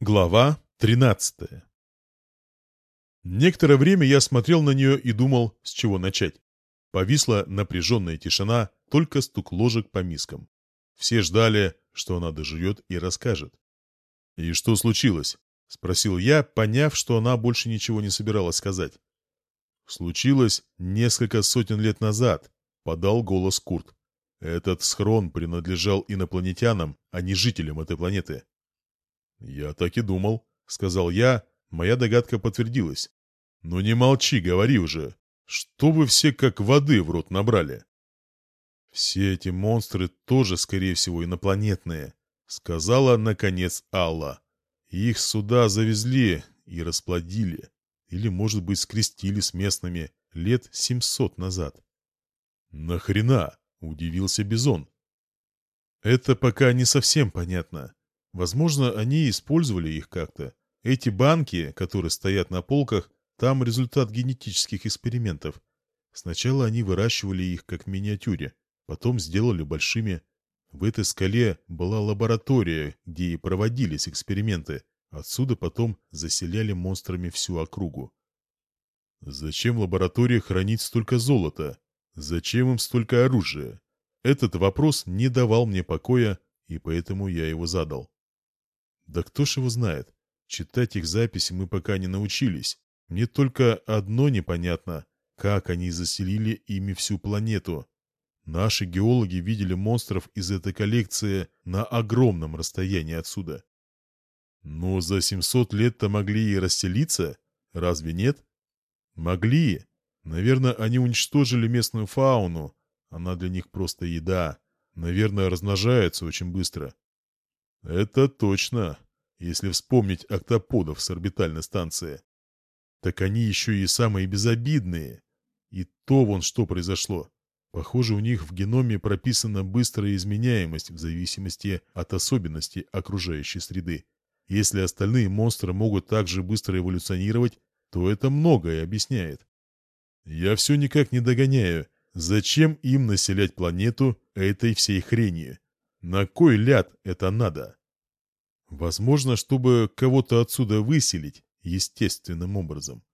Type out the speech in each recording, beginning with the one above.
Глава 13 Некоторое время я смотрел на нее и думал, с чего начать. Повисла напряженная тишина, только стук ложек по мискам. Все ждали, что она доживет и расскажет. «И что случилось?» — спросил я, поняв, что она больше ничего не собиралась сказать. «Случилось несколько сотен лет назад», — подал голос Курт. «Этот схрон принадлежал инопланетянам, а не жителям этой планеты». «Я так и думал», — сказал я, моя догадка подтвердилась. «Ну не молчи, говори уже. Что вы все как воды в рот набрали?» «Все эти монстры тоже, скорее всего, инопланетные», — сказала, наконец, Алла. «Их сюда завезли и расплодили. Или, может быть, скрестили с местными лет семьсот назад». «Нахрена?» — удивился Бизон. «Это пока не совсем понятно. Возможно, они использовали их как-то. Эти банки, которые стоят на полках, там результат генетических экспериментов. Сначала они выращивали их как миниатюре, потом сделали большими. В этой скале была лаборатория, где и проводились эксперименты. Отсюда потом заселяли монстрами всю округу. Зачем в лаборатории хранить столько золота? Зачем им столько оружия? Этот вопрос не давал мне покоя, и поэтому я его задал. Да кто ж его знает? Читать их записи мы пока не научились. Мне только одно непонятно, как они заселили ими всю планету. Наши геологи видели монстров из этой коллекции на огромном расстоянии отсюда. Но за 700 лет-то могли и расселиться, разве нет? Могли. Наверное, они уничтожили местную фауну. Она для них просто еда. Наверное, размножается очень быстро. Это точно, если вспомнить октоподов с орбитальной станции. Так они еще и самые безобидные. И то вон что произошло. Похоже, у них в геноме прописана быстрая изменяемость в зависимости от особенностей окружающей среды. Если остальные монстры могут также быстро эволюционировать, то это многое объясняет. Я все никак не догоняю, зачем им населять планету этой всей хренью? На кой ляд это надо? Возможно, чтобы кого-то отсюда выселить естественным образом.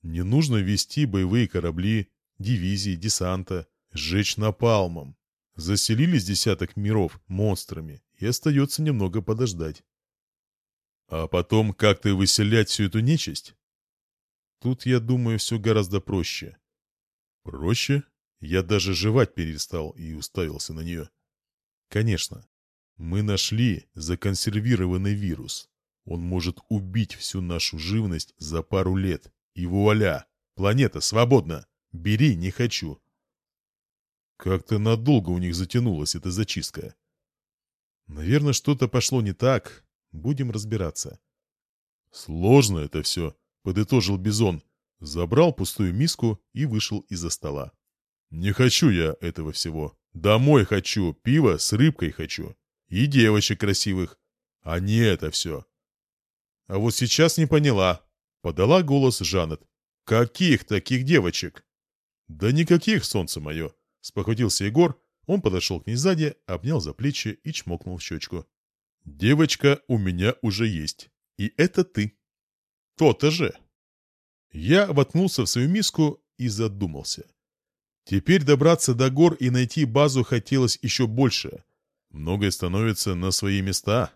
Не нужно вести боевые корабли, дивизии, десанта, сжечь напалмом. Заселились десяток миров монстрами, и остается немного подождать. А потом как-то выселять всю эту нечисть? Тут, я думаю, все гораздо проще. Проще? Я даже жевать перестал и уставился на нее. Конечно, мы нашли законсервированный вирус. Он может убить всю нашу живность за пару лет. И вуаля! Планета свободна! Бери, не хочу. Как-то надолго у них затянулась эта зачистка. Наверное, что-то пошло не так. Будем разбираться. Сложно это все, подытожил Бизон. Забрал пустую миску и вышел из-за стола. Не хочу я этого всего. Домой хочу, пиво с рыбкой хочу. И девочек красивых. А не это все. А вот сейчас не поняла. Подала голос Жанет. Каких таких девочек? Да никаких, солнце мое. Спохватился Егор. Он подошел к ней сзади, обнял за плечи и чмокнул в щечку. Девочка у меня уже есть. И это ты. То-то же. Я воткнулся в свою миску и задумался. Теперь добраться до гор и найти базу хотелось еще больше. Многое становится на свои места.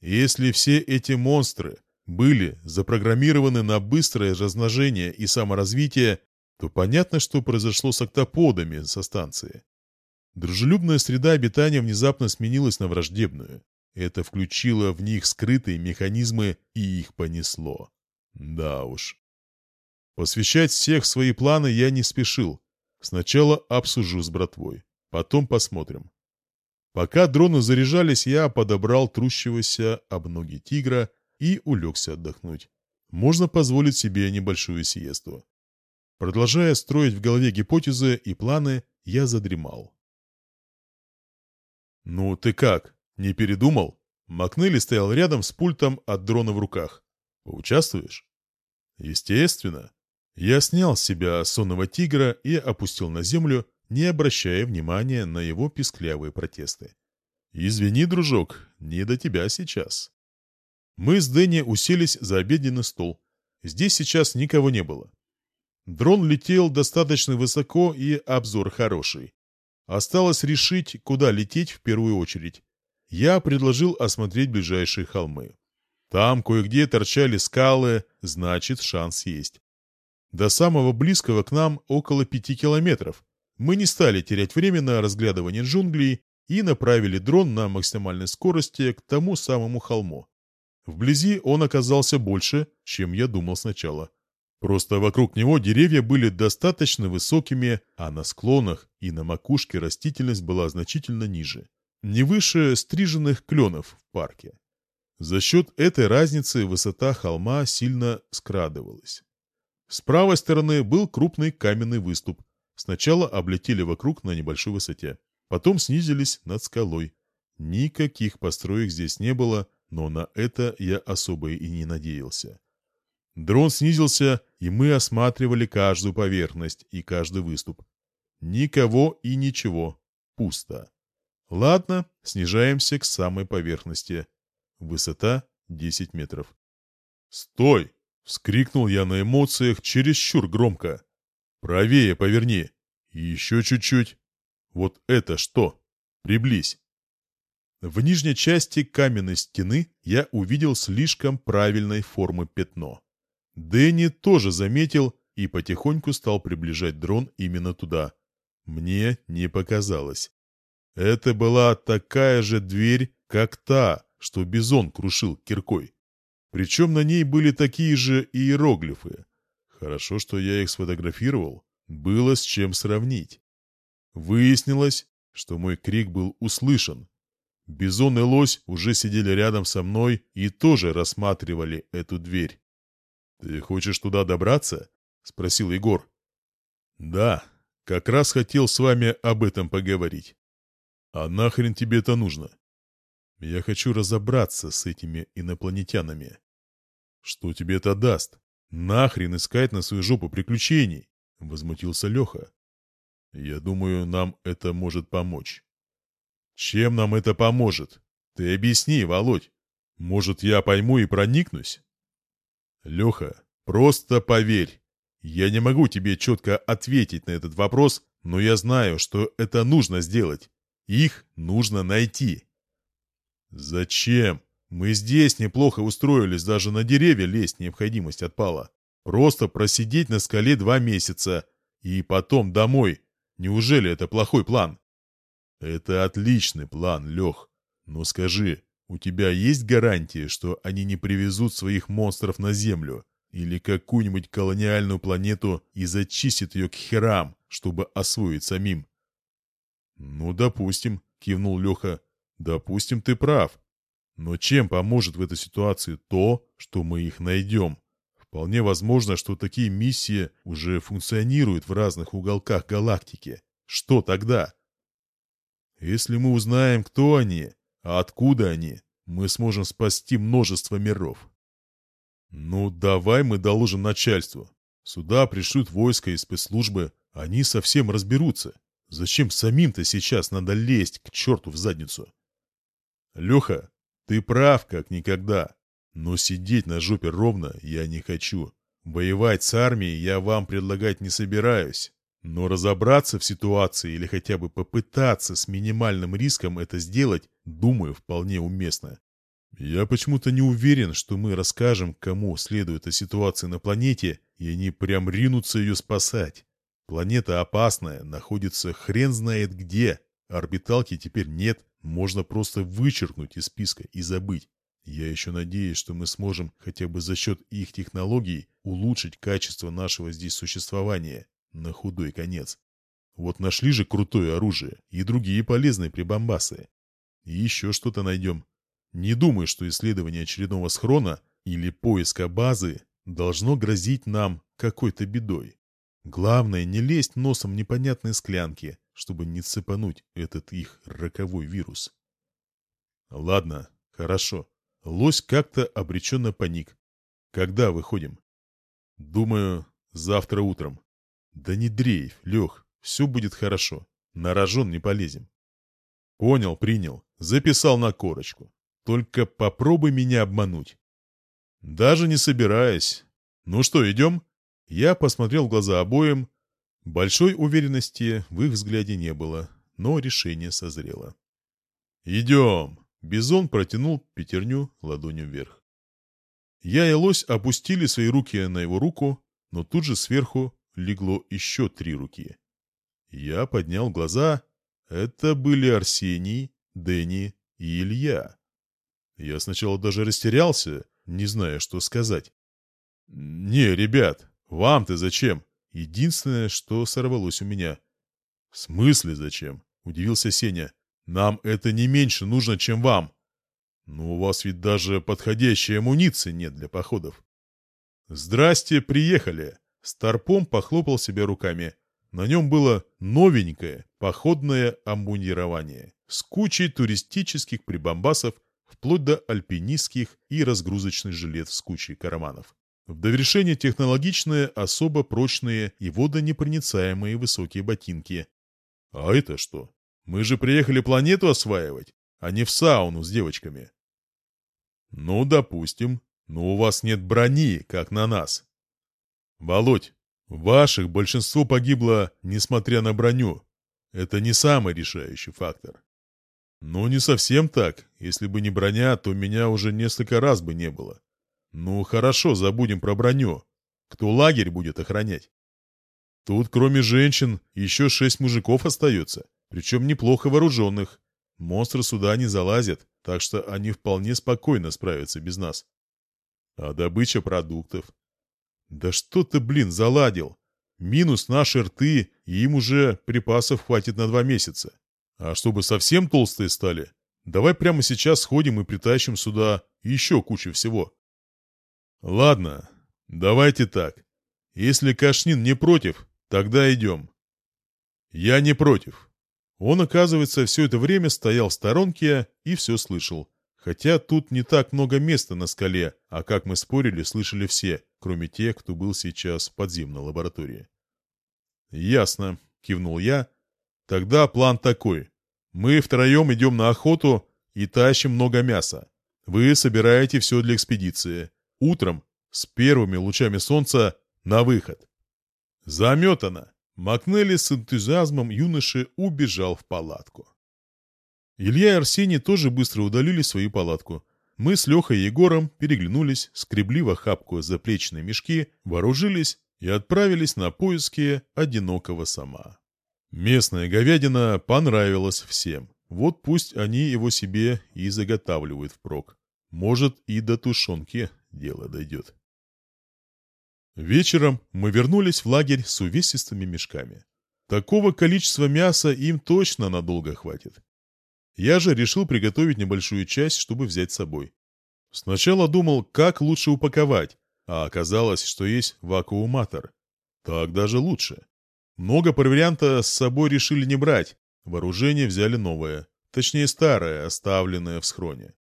Если все эти монстры были запрограммированы на быстрое размножение и саморазвитие, то понятно, что произошло с октоподами со станции. Дружелюбная среда обитания внезапно сменилась на враждебную. Это включило в них скрытые механизмы и их понесло. Да уж. Посвящать всех свои планы я не спешил. Сначала обсужу с братвой. Потом посмотрим. Пока дроны заряжались, я подобрал трущегося об ноги тигра и улегся отдохнуть. Можно позволить себе небольшую сиесту. Продолжая строить в голове гипотезы и планы, я задремал. «Ну ты как, не передумал?» Макнелли стоял рядом с пультом от дрона в руках. «Поучаствуешь?» «Естественно». Я снял с себя сонного тигра и опустил на землю, не обращая внимания на его писклявые протесты. «Извини, дружок, не до тебя сейчас». Мы с Дэнни уселись за обеденный стол. Здесь сейчас никого не было. Дрон летел достаточно высоко и обзор хороший. Осталось решить, куда лететь в первую очередь. Я предложил осмотреть ближайшие холмы. Там кое-где торчали скалы, значит, шанс есть. До самого близкого к нам около пяти километров. Мы не стали терять время на разглядывание джунглей и направили дрон на максимальной скорости к тому самому холму. Вблизи он оказался больше, чем я думал сначала. Просто вокруг него деревья были достаточно высокими, а на склонах и на макушке растительность была значительно ниже. Не выше стриженных кленов в парке. За счет этой разницы высота холма сильно скрадывалась. С правой стороны был крупный каменный выступ. Сначала облетели вокруг на небольшой высоте. Потом снизились над скалой. Никаких построек здесь не было, но на это я особо и не надеялся. Дрон снизился, и мы осматривали каждую поверхность и каждый выступ. Никого и ничего. Пусто. Ладно, снижаемся к самой поверхности. Высота 10 метров. «Стой!» — вскрикнул я на эмоциях чересчур громко. «Правее поверни. Еще чуть-чуть. Вот это что? Приблизь». В нижней части каменной стены я увидел слишком правильной формы пятно. Дэнни тоже заметил и потихоньку стал приближать дрон именно туда. Мне не показалось. Это была такая же дверь, как та, что Бизон крушил киркой. Причем на ней были такие же иероглифы. Хорошо, что я их сфотографировал. Было с чем сравнить. Выяснилось, что мой крик был услышан. Бизон и лось уже сидели рядом со мной и тоже рассматривали эту дверь. «Ты хочешь туда добраться?» — спросил Егор. «Да, как раз хотел с вами об этом поговорить. А нахрен тебе это нужно?» Я хочу разобраться с этими инопланетянами. Что тебе это даст? Нахрен искать на свою жопу приключений? Возмутился Леха. Я думаю, нам это может помочь. Чем нам это поможет? Ты объясни, Володь. Может, я пойму и проникнусь? Леха, просто поверь. Я не могу тебе четко ответить на этот вопрос, но я знаю, что это нужно сделать. Их нужно найти. «Зачем? Мы здесь неплохо устроились, даже на деревья лезть необходимость отпала. Просто просидеть на скале два месяца и потом домой. Неужели это плохой план?» «Это отличный план, Лех. Но скажи, у тебя есть гарантия, что они не привезут своих монстров на Землю? Или какую-нибудь колониальную планету и зачистят ее к херам, чтобы освоить самим?» «Ну, допустим», — кивнул Леха. Допустим, ты прав. Но чем поможет в этой ситуации то, что мы их найдем? Вполне возможно, что такие миссии уже функционируют в разных уголках галактики. Что тогда? Если мы узнаем, кто они, а откуда они, мы сможем спасти множество миров. Ну, давай мы доложим начальству. Сюда пришлют войска и спецслужбы, они совсем разберутся. Зачем самим-то сейчас надо лезть к черту в задницу? Леха, ты прав как никогда. Но сидеть на жопе ровно я не хочу. Воевать с армией я вам предлагать не собираюсь. Но разобраться в ситуации или хотя бы попытаться с минимальным риском это сделать, думаю, вполне уместно. Я почему-то не уверен, что мы расскажем, кому следует о ситуации на планете, и они прям ринутся ее спасать. Планета опасная, находится хрен знает где, орбиталки теперь нет, можно просто вычеркнуть из списка и забыть. Я еще надеюсь, что мы сможем хотя бы за счет их технологий улучшить качество нашего здесь существования на худой конец. Вот нашли же крутое оружие и другие полезные прибамбасы. И еще что-то найдем. Не думаю, что исследование очередного схрона или поиска базы должно грозить нам какой-то бедой. Главное, не лезть носом в непонятные склянки, чтобы не цепануть этот их роковой вирус. Ладно, хорошо. Лось как-то обреченно паник. Когда выходим? Думаю, завтра утром. Да не дрейф, Лех, все будет хорошо. На рожон не полезем. Понял, принял. Записал на корочку. Только попробуй меня обмануть. Даже не собираясь. Ну что, идем? Я посмотрел в глаза обоим. Большой уверенности в их взгляде не было, но решение созрело. «Идем!» Бизон протянул пятерню ладонью вверх. Я и лось опустили свои руки на его руку, но тут же сверху легло еще три руки. Я поднял глаза. Это были Арсений, Дэнни и Илья. Я сначала даже растерялся, не зная, что сказать. «Не, ребят, вам-то зачем?» Единственное, что сорвалось у меня. «В смысле зачем?» — удивился Сеня. «Нам это не меньше нужно, чем вам. Но у вас ведь даже подходящей амуниции нет для походов». «Здрасте, приехали!» Старпом похлопал себя руками. На нем было новенькое походное обмундирование с кучей туристических прибамбасов вплоть до альпинистских и разгрузочных жилет с кучей карманов. В довершение технологичные, особо прочные и водонепроницаемые высокие ботинки. А это что? Мы же приехали планету осваивать, а не в сауну с девочками. Ну, допустим. Но у вас нет брони, как на нас. Володь, ваших большинство погибло, несмотря на броню. Это не самый решающий фактор. Ну, не совсем так. Если бы не броня, то меня уже несколько раз бы не было. Ну, хорошо, забудем про броню. Кто лагерь будет охранять? Тут, кроме женщин, еще шесть мужиков остается, причем неплохо вооруженных. Монстры сюда не залазят, так что они вполне спокойно справятся без нас. А добыча продуктов? Да что ты, блин, заладил? Минус наши рты, и им уже припасов хватит на два месяца. А чтобы совсем толстые стали, давай прямо сейчас сходим и притащим сюда еще кучу всего. Ладно, давайте так. Если Кашнин не против, тогда идем. Я не против. Он, оказывается, все это время стоял в сторонке и все слышал. Хотя тут не так много места на скале, а как мы спорили, слышали все, кроме тех, кто был сейчас в подземной лаборатории. «Ясно», — кивнул я. «Тогда план такой. Мы втроем идем на охоту и тащим много мяса. Вы собираете все для экспедиции. Утром, с первыми лучами солнца, на выход». «Заметано!» Макнелли с энтузиазмом юноши убежал в палатку. Илья и Арсений тоже быстро удалили свою палатку. Мы с Лехой и Егором переглянулись, скребли в охапку заплечные мешки, вооружились и отправились на поиски одинокого сама. Местная говядина понравилась всем. Вот пусть они его себе и заготавливают впрок. Может, и до тушенки дело дойдет. Вечером мы вернулись в лагерь с увесистыми мешками. Такого количества мяса им точно надолго хватит. Я же решил приготовить небольшую часть, чтобы взять с собой. Сначала думал, как лучше упаковать, а оказалось, что есть вакууматор. Так даже лучше. Много провианта с собой решили не брать, вооружение взяли новое, точнее старое, оставленное в схроне.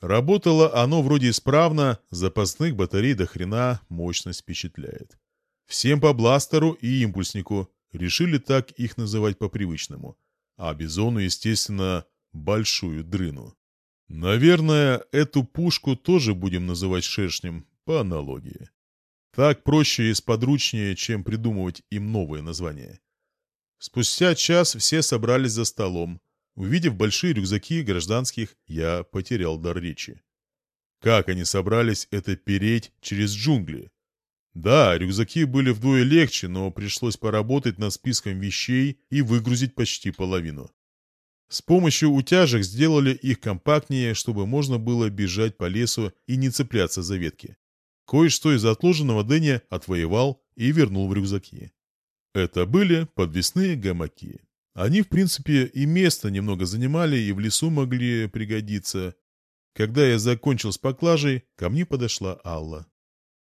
Работало оно вроде исправно, запасных батарей до хрена мощность впечатляет. Всем по бластеру и импульснику, решили так их называть по-привычному. А Бизону, естественно, большую дрыну. Наверное, эту пушку тоже будем называть шершнем, по аналогии. Так проще и сподручнее, чем придумывать им новые названия. Спустя час все собрались за столом, Увидев большие рюкзаки гражданских, я потерял дар речи. Как они собрались это переть через джунгли? Да, рюкзаки были вдвое легче, но пришлось поработать над списком вещей и выгрузить почти половину. С помощью утяжек сделали их компактнее, чтобы можно было бежать по лесу и не цепляться за ветки. Кое-что из отложенного Дэнни отвоевал и вернул в рюкзаки. Это были подвесные гамаки. Они, в принципе, и место немного занимали, и в лесу могли пригодиться. Когда я закончил с поклажей, ко мне подошла Алла.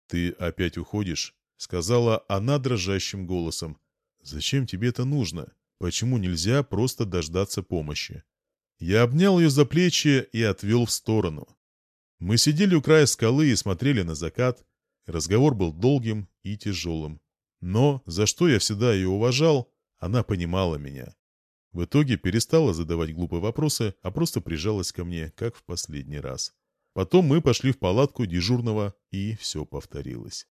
«Ты опять уходишь?» — сказала она дрожащим голосом. «Зачем тебе это нужно? Почему нельзя просто дождаться помощи?» Я обнял ее за плечи и отвел в сторону. Мы сидели у края скалы и смотрели на закат. Разговор был долгим и тяжелым. Но, за что я всегда ее уважал, она понимала меня. В итоге перестала задавать глупые вопросы, а просто прижалась ко мне, как в последний раз. Потом мы пошли в палатку дежурного, и все повторилось.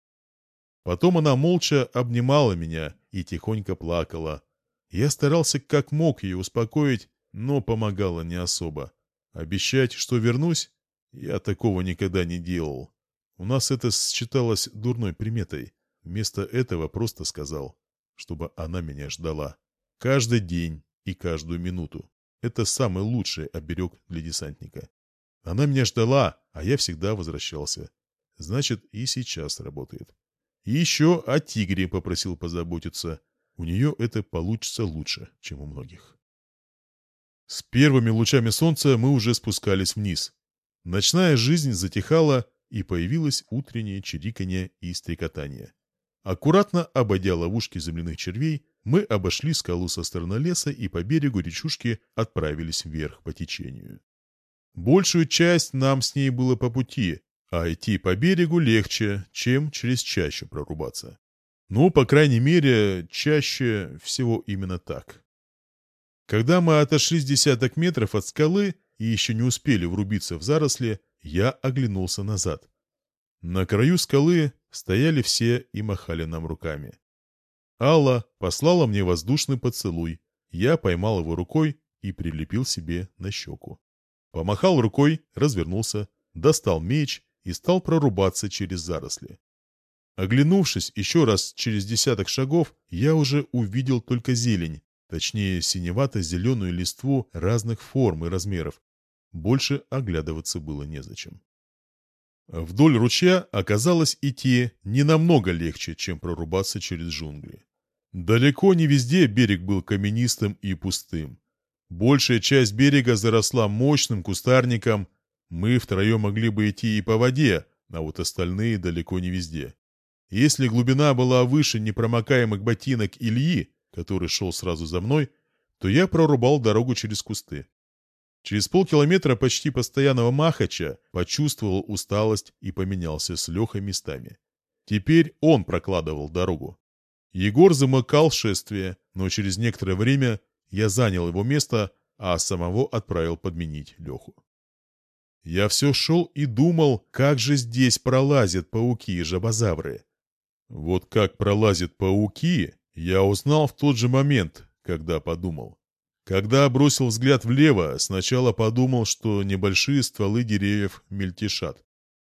Потом она молча обнимала меня и тихонько плакала. Я старался как мог ее успокоить, но помогало не особо. Обещать, что вернусь, я такого никогда не делал. У нас это считалось дурной приметой. Вместо этого просто сказал, чтобы она меня ждала. Каждый день и каждую минуту. Это самый лучший оберег для десантника. Она меня ждала, а я всегда возвращался. Значит, и сейчас работает. И еще о тигре попросил позаботиться. У нее это получится лучше, чем у многих. С первыми лучами солнца мы уже спускались вниз. Ночная жизнь затихала, и появилось утреннее чириканье и стрекотание. Аккуратно обойдя ловушки земляных червей, мы обошли скалу со стороны леса и по берегу речушки отправились вверх по течению. Большую часть нам с ней было по пути, а идти по берегу легче, чем через чащу прорубаться. Ну, по крайней мере, чаще всего именно так. Когда мы отошли с десяток метров от скалы и еще не успели врубиться в заросли, я оглянулся назад. На краю скалы стояли все и махали нам руками. Алла послала мне воздушный поцелуй. Я поймал его рукой и прилепил себе на щеку. Помахал рукой, развернулся, достал меч и стал прорубаться через заросли. Оглянувшись еще раз через десяток шагов, я уже увидел только зелень, точнее синевато-зеленую листву разных форм и размеров. Больше оглядываться было незачем. Вдоль ручья оказалось идти не намного легче, чем прорубаться через джунгли. Далеко не везде берег был каменистым и пустым. Большая часть берега заросла мощным кустарником. Мы втроем могли бы идти и по воде, а вот остальные далеко не везде. Если глубина была выше непромокаемых ботинок Ильи, который шел сразу за мной, то я прорубал дорогу через кусты. Через полкилометра почти постоянного махача почувствовал усталость и поменялся с Лехой местами. Теперь он прокладывал дорогу. Егор замыкал шествие, но через некоторое время я занял его место, а самого отправил подменить Леху. Я все шел и думал, как же здесь пролазят пауки и жабозавры. Вот как пролазят пауки, я узнал в тот же момент, когда подумал. Когда бросил взгляд влево, сначала подумал, что небольшие стволы деревьев мельтешат.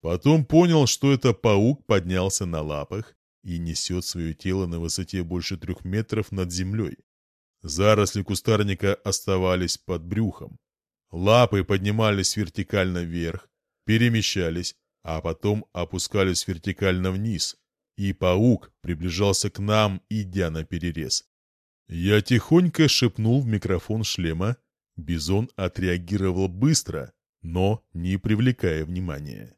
Потом понял, что это паук поднялся на лапах и несет свое тело на высоте больше трех метров над землей. Заросли кустарника оставались под брюхом. Лапы поднимались вертикально вверх, перемещались, а потом опускались вертикально вниз, и паук приближался к нам, идя на перерез. Я тихонько шепнул в микрофон шлема. Бизон отреагировал быстро, но не привлекая внимания.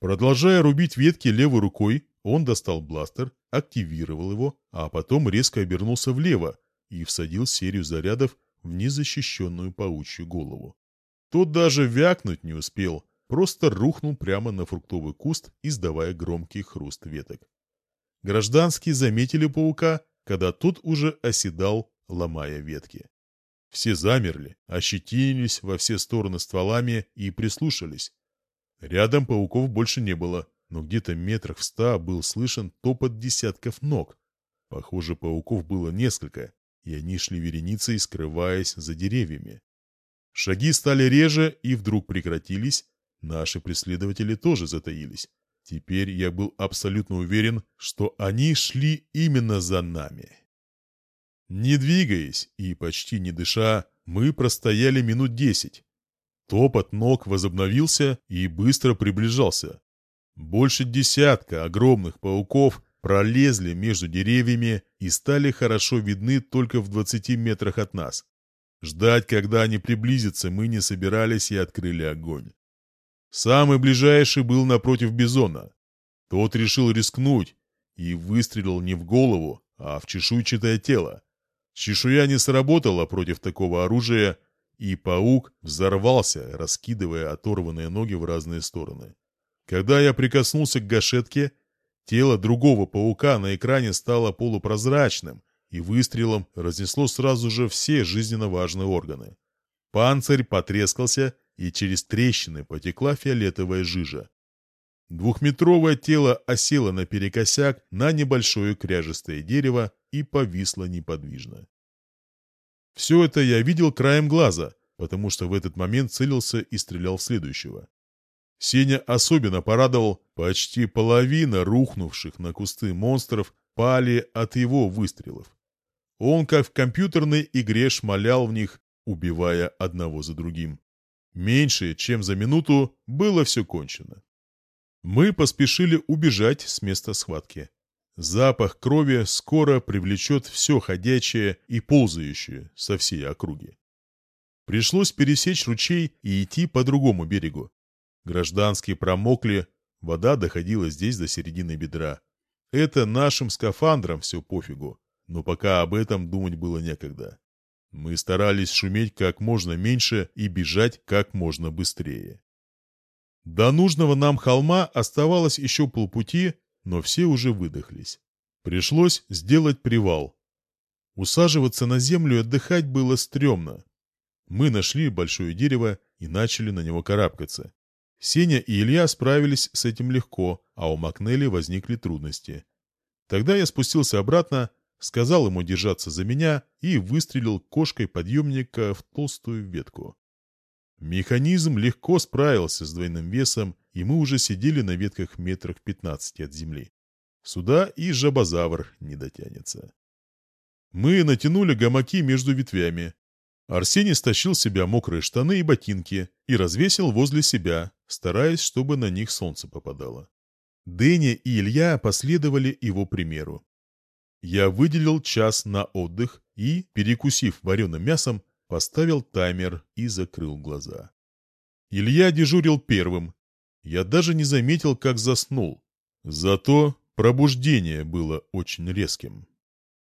Продолжая рубить ветки левой рукой, он достал бластер, активировал его, а потом резко обернулся влево и всадил серию зарядов в незащищенную паучью голову. Тот даже вякнуть не успел, просто рухнул прямо на фруктовый куст, издавая громкий хруст веток. Гражданские заметили паука, когда тот уже оседал, ломая ветки. Все замерли, ощетинились во все стороны стволами и прислушались. Рядом пауков больше не было, но где-то метрах в ста был слышен топот десятков ног. Похоже, пауков было несколько, и они шли вереницей, скрываясь за деревьями. Шаги стали реже и вдруг прекратились, наши преследователи тоже затаились. Теперь я был абсолютно уверен, что они шли именно за нами. Не двигаясь и почти не дыша, мы простояли минут десять. Топот ног возобновился и быстро приближался. Больше десятка огромных пауков пролезли между деревьями и стали хорошо видны только в двадцати метрах от нас. Ждать, когда они приблизятся, мы не собирались и открыли огонь. Самый ближайший был напротив Бизона. Тот решил рискнуть и выстрелил не в голову, а в чешуйчатое тело. Чешуя не сработала против такого оружия, и паук взорвался, раскидывая оторванные ноги в разные стороны. Когда я прикоснулся к гашетке, тело другого паука на экране стало полупрозрачным, и выстрелом разнесло сразу же все жизненно важные органы. Панцирь потрескался, и через трещины потекла фиолетовая жижа. Двухметровое тело осело наперекосяк на небольшое кряжестое дерево и повисло неподвижно. Все это я видел краем глаза, потому что в этот момент целился и стрелял в следующего. Сеня особенно порадовал, почти половина рухнувших на кусты монстров пали от его выстрелов. Он, как в компьютерной игре, шмалял в них, убивая одного за другим. Меньше, чем за минуту, было все кончено. Мы поспешили убежать с места схватки. Запах крови скоро привлечет все ходячее и ползающее со всей округи. Пришлось пересечь ручей и идти по другому берегу. Гражданские промокли, вода доходила здесь до середины бедра. Это нашим скафандрам все пофигу, но пока об этом думать было некогда. Мы старались шуметь как можно меньше и бежать как можно быстрее. До нужного нам холма оставалось еще полпути, но все уже выдохлись. Пришлось сделать привал. Усаживаться на землю и отдыхать было стрёмно. Мы нашли большое дерево и начали на него карабкаться. Сеня и Илья справились с этим легко, а у Макнелли возникли трудности. Тогда я спустился обратно, сказал ему держаться за меня и выстрелил кошкой подъемника в толстую ветку. Механизм легко справился с двойным весом, и мы уже сидели на ветках метрах 15 от земли. Сюда и жабозавр не дотянется. Мы натянули гамаки между ветвями. Арсений стащил себя мокрые штаны и ботинки и развесил возле себя, стараясь, чтобы на них солнце попадало. Дэнни и Илья последовали его примеру. Я выделил час на отдых и, перекусив вареным мясом, поставил таймер и закрыл глаза. Илья дежурил первым. Я даже не заметил, как заснул. Зато пробуждение было очень резким.